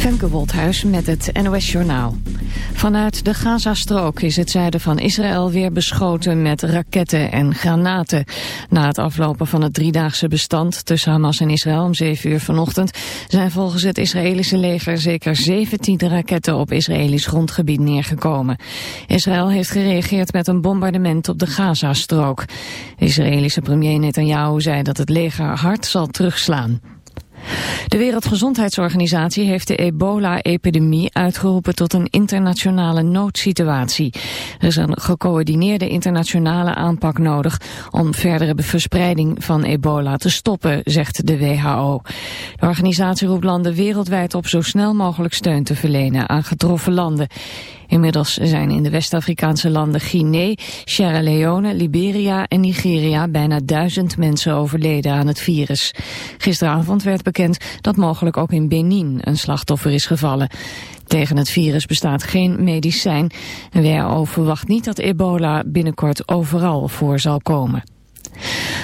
Femke Wolthuis met het NOS Journaal. Vanuit de Gazastrook is het zuiden van Israël weer beschoten met raketten en granaten. Na het aflopen van het driedaagse bestand tussen Hamas en Israël om 7 uur vanochtend... zijn volgens het Israëlische leger zeker 17 raketten op Israëlisch grondgebied neergekomen. Israël heeft gereageerd met een bombardement op de Gazastrook. Israëlische premier Netanyahu zei dat het leger hard zal terugslaan. De Wereldgezondheidsorganisatie heeft de ebola-epidemie uitgeroepen tot een internationale noodsituatie. Er is een gecoördineerde internationale aanpak nodig om verdere verspreiding van ebola te stoppen, zegt de WHO. De organisatie roept landen wereldwijd op zo snel mogelijk steun te verlenen aan getroffen landen. Inmiddels zijn in de West-Afrikaanse landen Guinea, Sierra Leone, Liberia en Nigeria bijna duizend mensen overleden aan het virus. Gisteravond werd bekend dat mogelijk ook in Benin een slachtoffer is gevallen. Tegen het virus bestaat geen medicijn en WHO verwacht niet dat ebola binnenkort overal voor zal komen.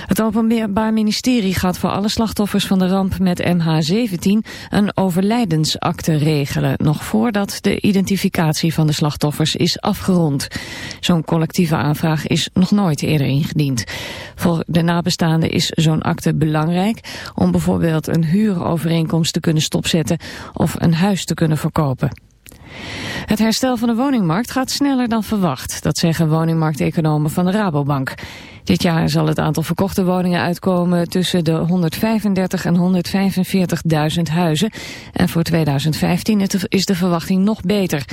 Het Openbaar Ministerie gaat voor alle slachtoffers van de ramp met MH17 een overlijdensakte regelen, nog voordat de identificatie van de slachtoffers is afgerond. Zo'n collectieve aanvraag is nog nooit eerder ingediend. Voor de nabestaanden is zo'n akte belangrijk om bijvoorbeeld een huurovereenkomst te kunnen stopzetten of een huis te kunnen verkopen. Het herstel van de woningmarkt gaat sneller dan verwacht. Dat zeggen woningmarkteconomen van de Rabobank. Dit jaar zal het aantal verkochte woningen uitkomen tussen de 135 en 145.000 huizen. En voor 2015 is de verwachting nog beter.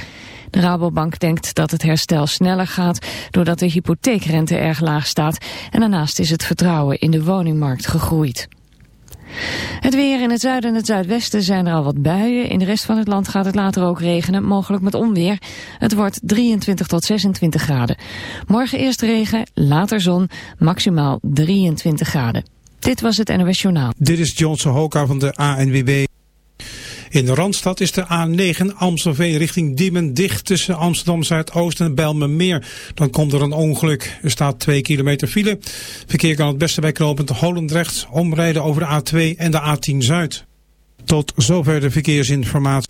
De Rabobank denkt dat het herstel sneller gaat doordat de hypotheekrente erg laag staat. En daarnaast is het vertrouwen in de woningmarkt gegroeid. Het weer in het zuiden en het zuidwesten zijn er al wat buien. In de rest van het land gaat het later ook regenen, mogelijk met onweer. Het wordt 23 tot 26 graden. Morgen eerst regen, later zon, maximaal 23 graden. Dit was het NOS Journaal. Dit is Johnson Hoka van de ANWB. In de Randstad is de A9 Amstelveen richting Diemen dicht tussen Amsterdam Zuidoost en Bijlmermeer. Dan komt er een ongeluk. Er staat 2 kilometer file. Verkeer kan het beste bij knooppunt Holendrecht omrijden over de A2 en de A10 Zuid. Tot zover de verkeersinformatie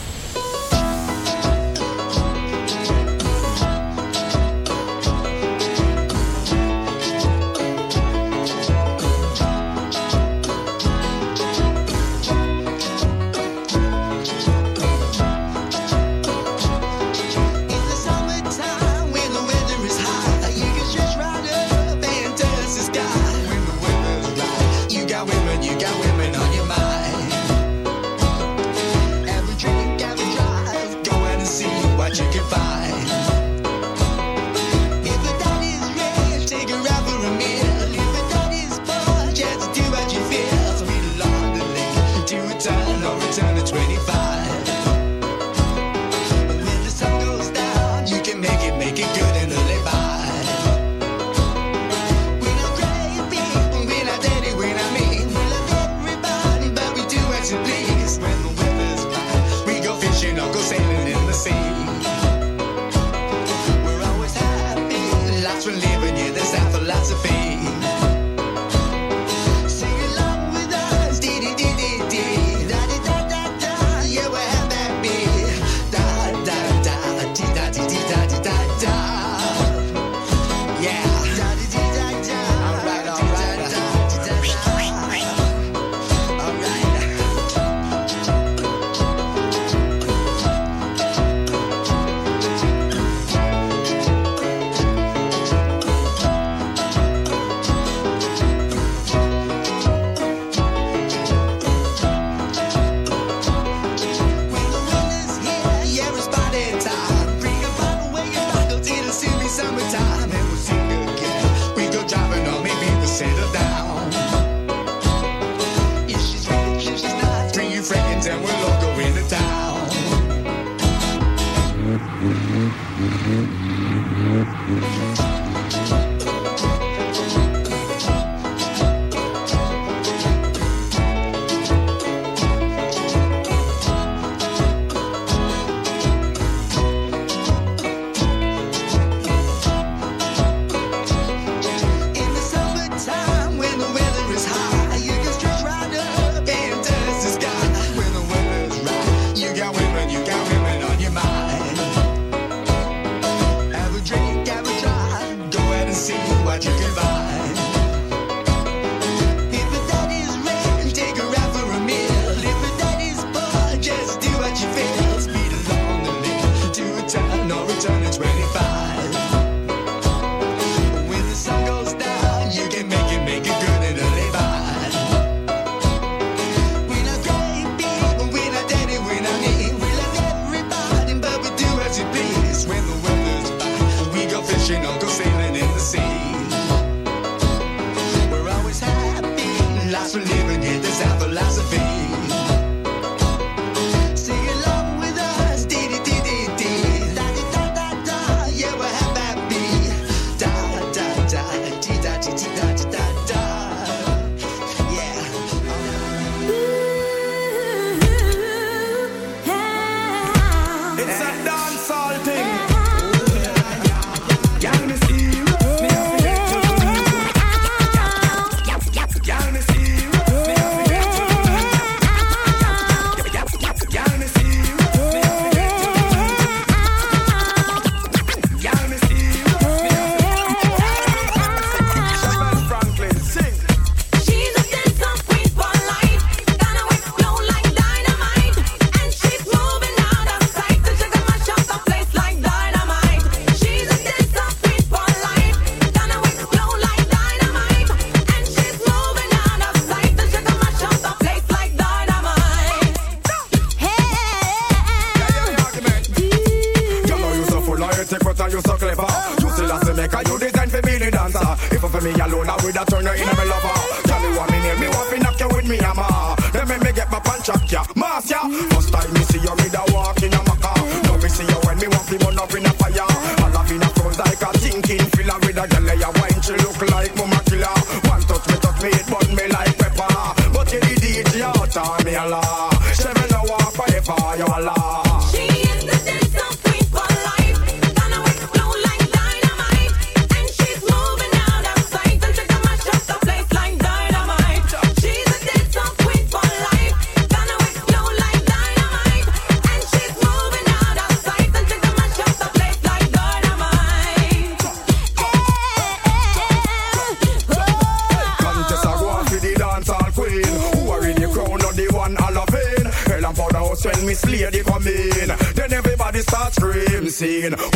scene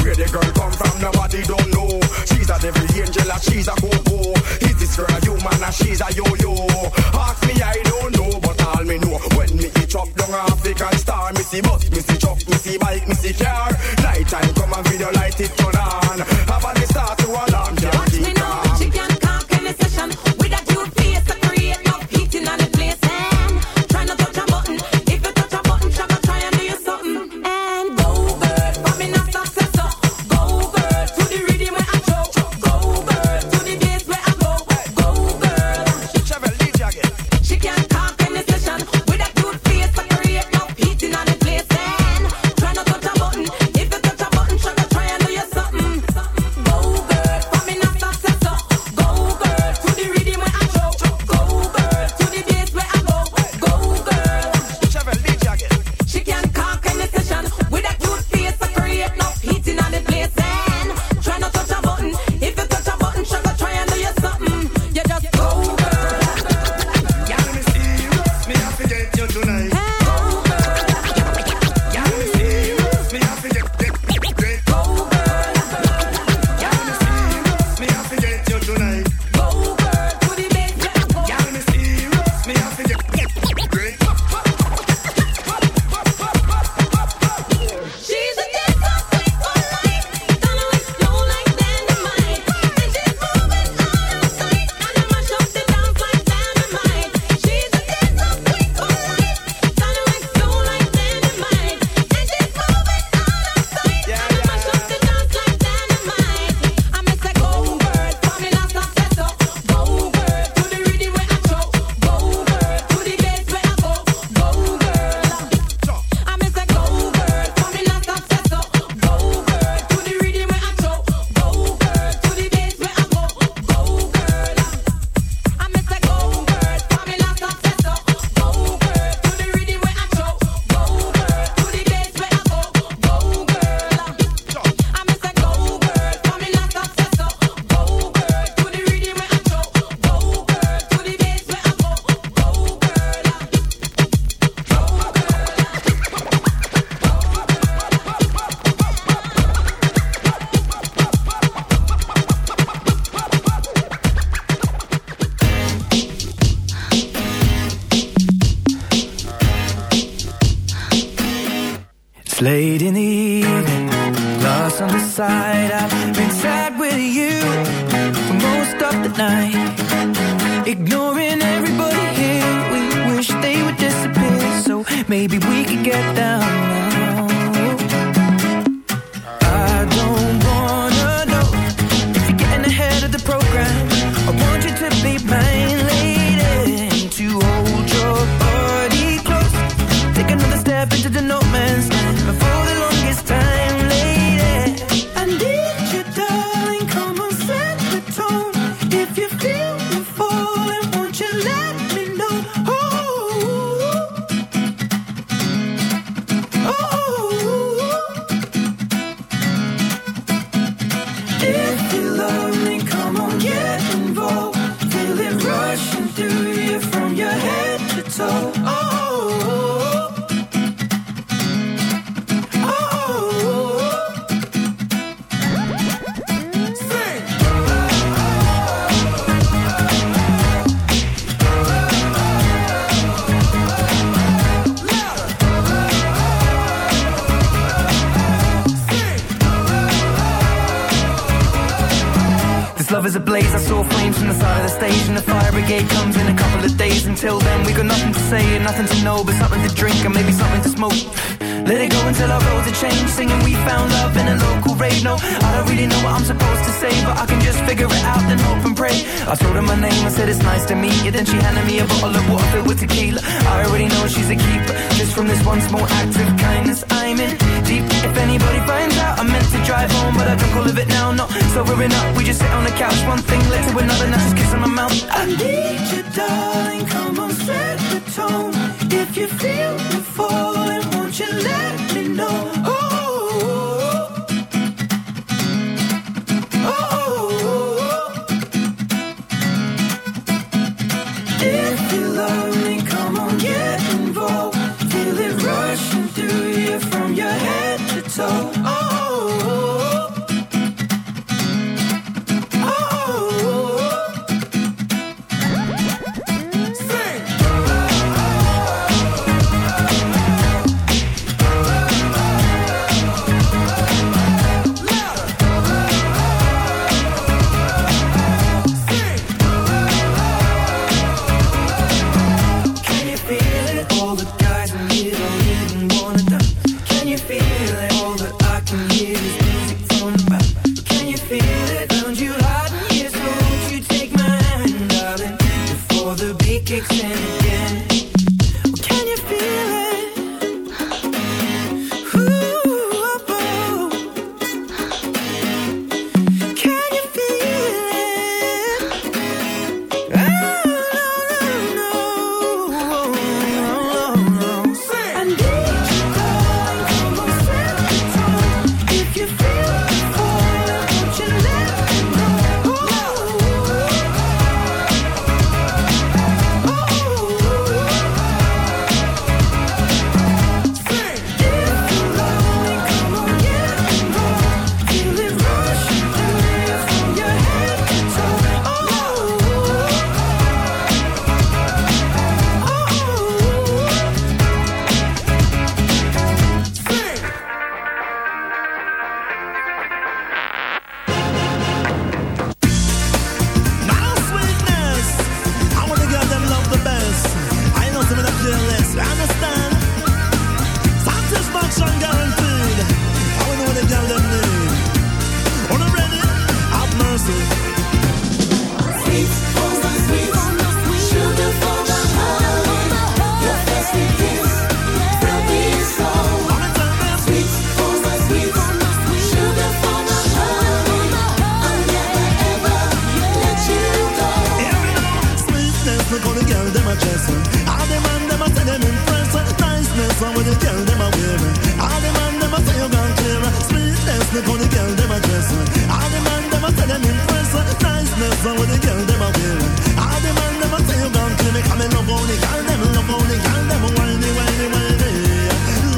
with the girl them a dress. All the man them a say them impressed. Niceness on with the girl them a wear. All the man them a say you gone clear. Sweetness look on the girl them a dress. All the man them a say them impressed. Niceness on with the girl them a wear. All the man them a say you gone clear. Come in love on the girl them, love on the girl them, whiny, whiny, whiny.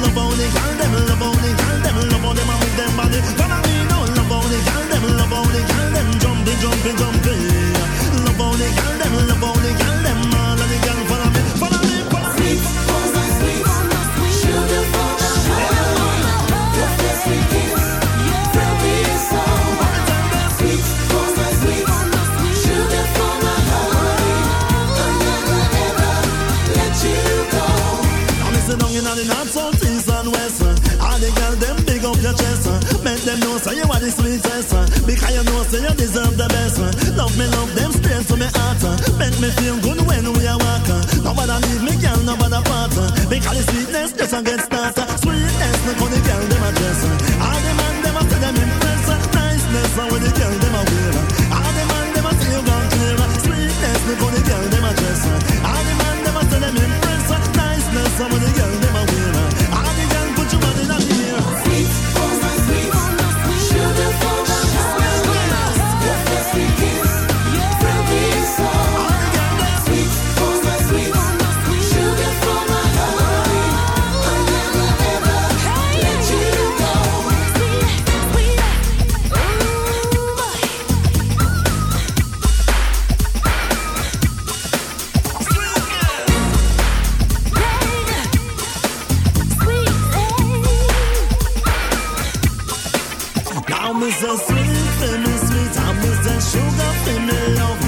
Love on the girl them, love on the girl them, love on them with them body. Come on, me know love on the girl them, love on the girl them, jumpy, jumpy, jumpy. Love on the girl them, love on in the north, south, east and west. Uh. All the girls, them big up your chest. Uh. Make them know say you are the sweetest. Uh. Because you know say you deserve the best. Love me, love them straight to my heart. Make me feel good when we are walking. Nobody leave me, girl, nobody part. Because the sweetness just a get started. Sweetness, look on the girl, them a dress. All the man, them a say them impress. Niceness, when the girl, them a wear. All the man, them a say you gone clear. Sweetness, look on the girl, them a dress. All the man, them a say them impress. Niceness, when the girl, Now is a sweet and a sweet, I'm is a sugar and a love.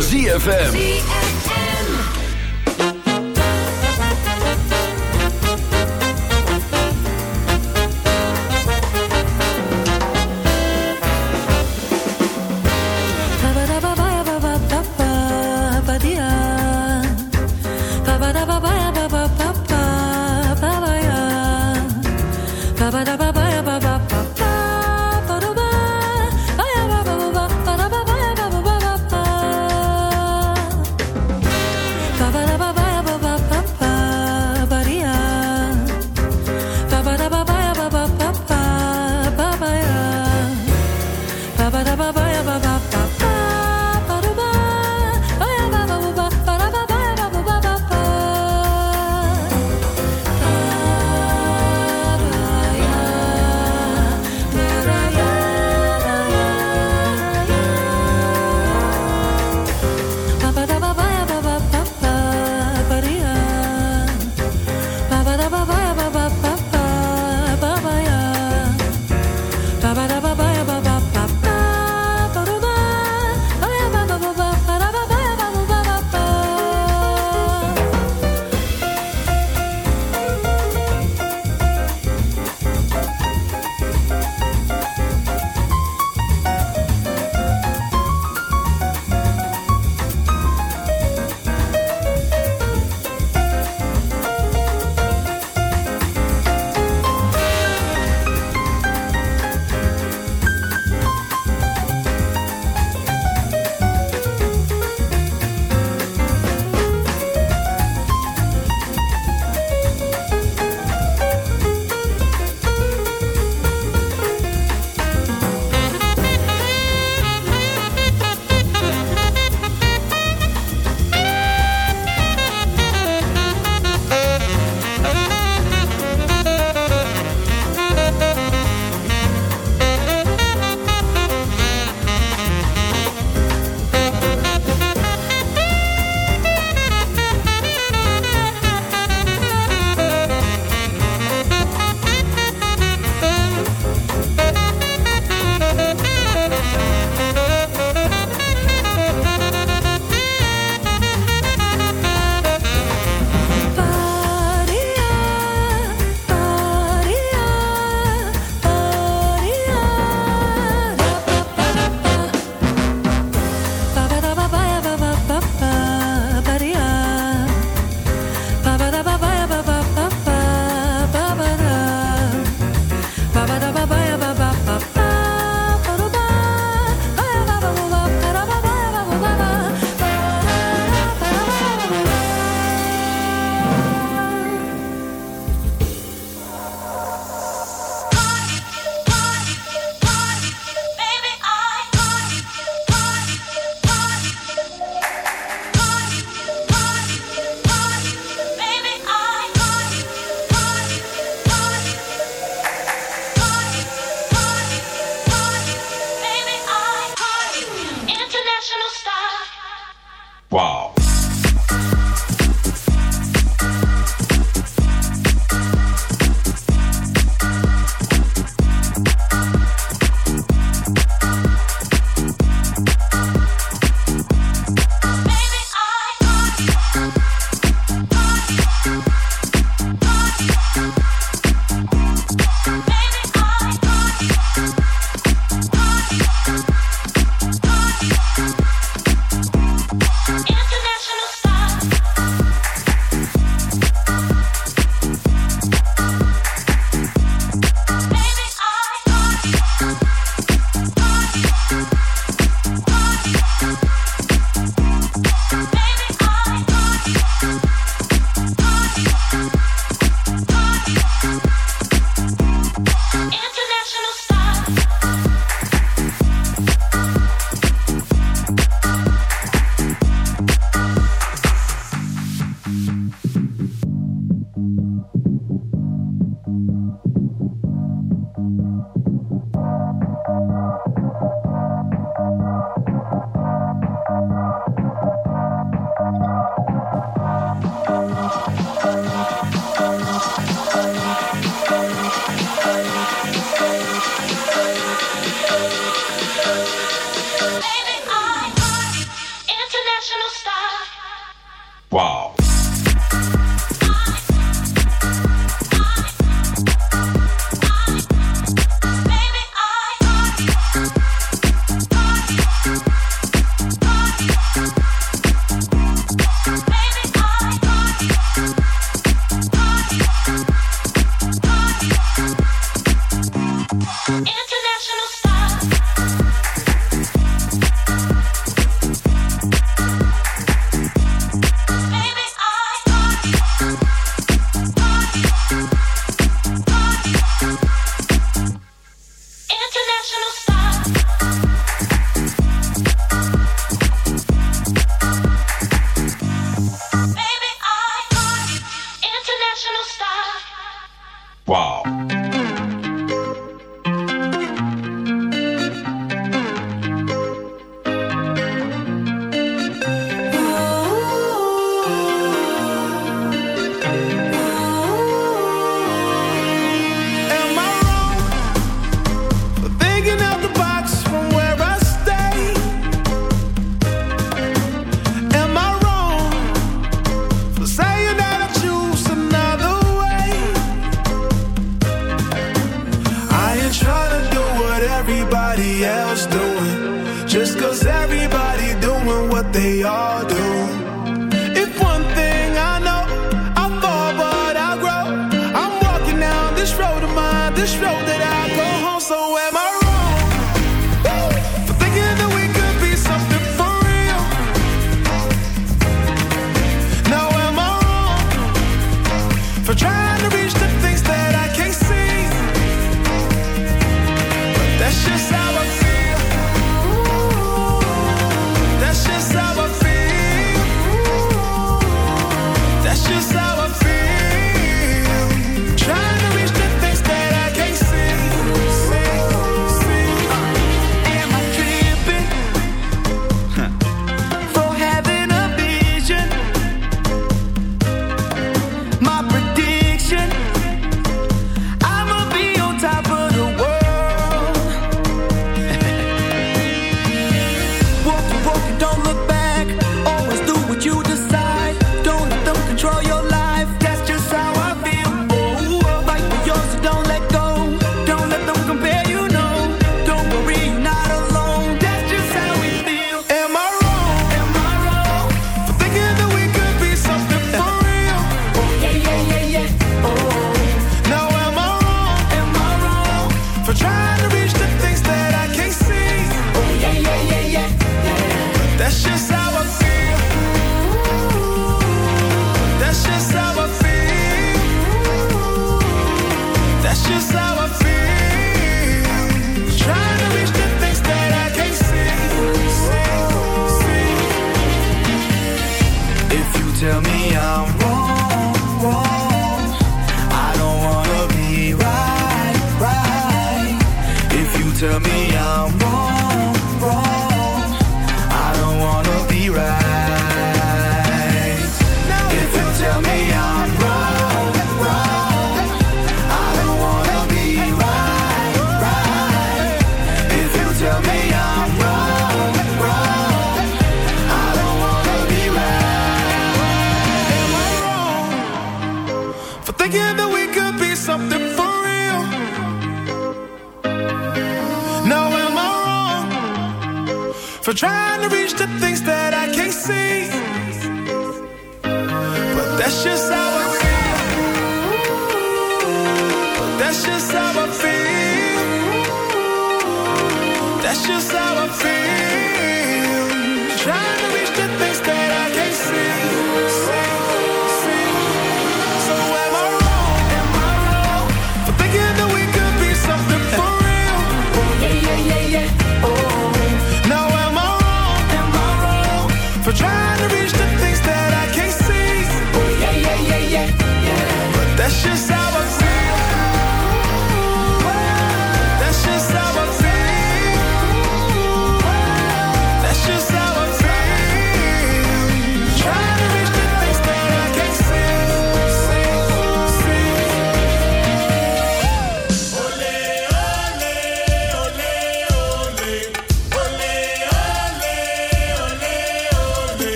ZFM.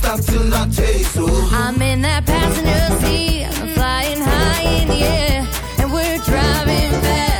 stop till I taste so. I'm in that passenger seat, I'm flying high in the air, and we're driving fast